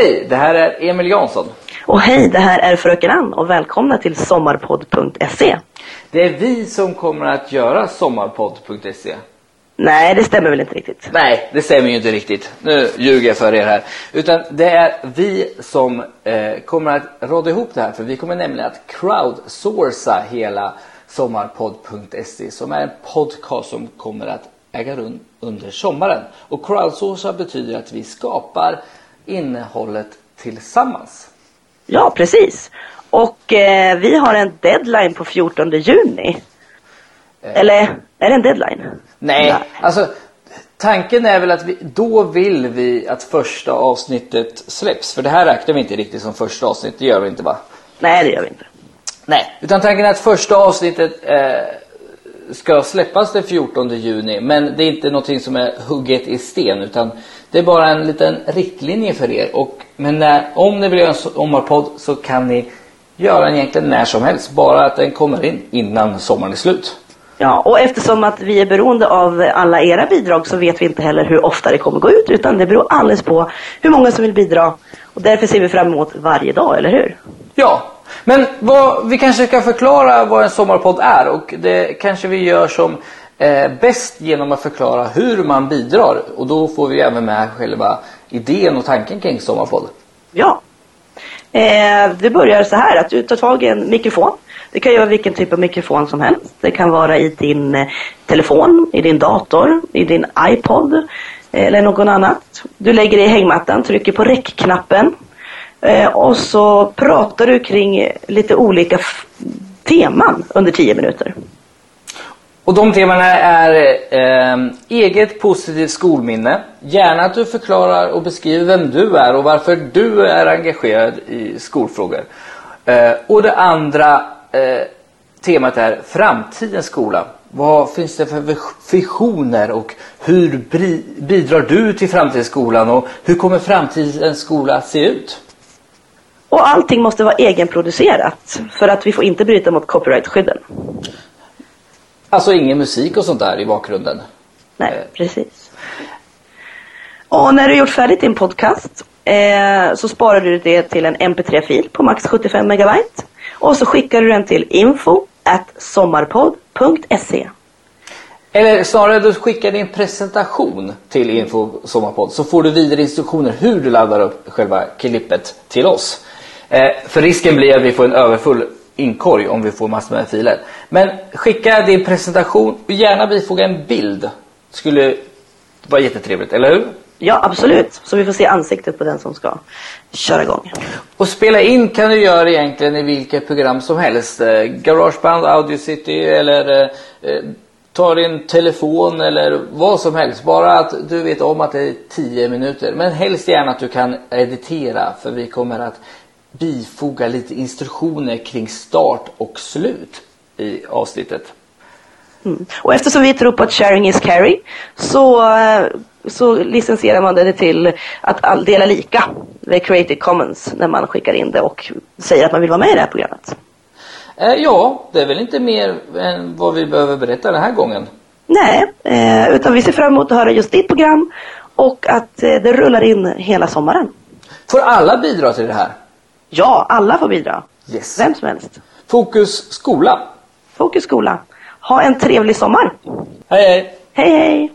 Hej, det här är Emil Jansson. Och hej, det här är Fröken Ann och välkomna till sommarpodd.se. Det är vi som kommer att göra sommarpodd.se. Nej, det stämmer väl inte riktigt? Nej, det stämmer ju inte riktigt. Nu ljuger jag för er här. Utan det är vi som eh, kommer att råda ihop det här. För vi kommer nämligen att crowdsourca hela sommarpodd.se som är en podcast som kommer att äga rum under sommaren. Och crowdsourca betyder att vi skapar innehållet tillsammans. Ja, precis. Och eh, vi har en deadline på 14 juni. Eller, är det en deadline? Nej, alltså tanken är väl att vi, då vill vi att första avsnittet släpps. För det här räknar vi inte riktigt som första avsnitt, det gör vi inte va? Nej, det gör vi inte. Nej, utan tanken är att första avsnittet eh, ska släppas den 14 juni. Men det är inte någonting som är hugget i sten utan det är bara en liten riktlinje för er. Och, men när, om ni vill göra en sommarpodd så kan ni göra den egentligen när som helst. Bara att den kommer in innan sommaren är slut. Ja, och eftersom att vi är beroende av alla era bidrag så vet vi inte heller hur ofta det kommer gå ut utan det beror alldeles på hur många som vill bidra. Och därför ser vi fram emot varje dag, eller hur? Ja, men vad, vi kanske ska förklara vad en sommarpodd är och det kanske vi gör som eh, bäst genom att förklara hur man bidrar och då får vi även med själva idén och tanken kring sommarpodd. Ja. Eh, det börjar så här att du tar tag i en mikrofon. Det kan ju vara vilken typ av mikrofon som helst. Det kan vara i din eh, telefon, i din dator, i din iPod eh, eller någon annat. Du lägger dig i hängmattan, trycker på räckknappen eh, och så pratar du kring lite olika teman under tio minuter. Och de temana är eh, eget positivt skolminne. Gärna att du förklarar och beskriver vem du är och varför du är engagerad i skolfrågor. Eh, och det andra eh, temat är framtidens skola. Vad finns det för visioner och hur bidrar du till framtidens skolan och hur kommer framtidens skola att se ut? Och allting måste vara egenproducerat för att vi får inte bryta mot copyrightskydden. Alltså ingen musik och sånt där i bakgrunden. Nej, precis. Och när du gjort färdigt din podcast eh, så sparar du det till en mp3-fil på max 75 megabyte. Och så skickar du den till info sommarpodd.se. Eller snarare du skickar din presentation till Info Sommarpodd så får du vidare instruktioner hur du laddar upp själva klippet till oss. Eh, för risken blir att vi får en överfull inkorg om vi får massor med filer. Men skicka din presentation och gärna bifoga en bild. Skulle vara jättetrevligt, eller hur? Ja, absolut. Så vi får se ansiktet på den som ska köra igång. Och spela in kan du göra egentligen i vilket program som helst. Eh, Garageband, Audacity eller eh, eh, ta din telefon eller vad som helst. Bara att du vet om att det är 10 minuter. Men helst gärna att du kan editera för vi kommer att bifoga lite instruktioner kring start och slut i avsnittet. Mm. Och eftersom vi tror på att sharing is carry så, eh, så licensierar man det till att dela lika med Creative Commons när man skickar in det och säger att man vill vara med i det här programmet. Eh, ja, det är väl inte mer än vad vi behöver berätta den här gången. Nej, eh, utan vi ser fram emot att höra just ditt program och att eh, det rullar in hela sommaren. Får alla bidra till det här? Ja, alla får bidra. Yes. Vem som helst. Fokus skola. Fokus skola. Ha en trevlig sommar. Hej hej! Hej hej!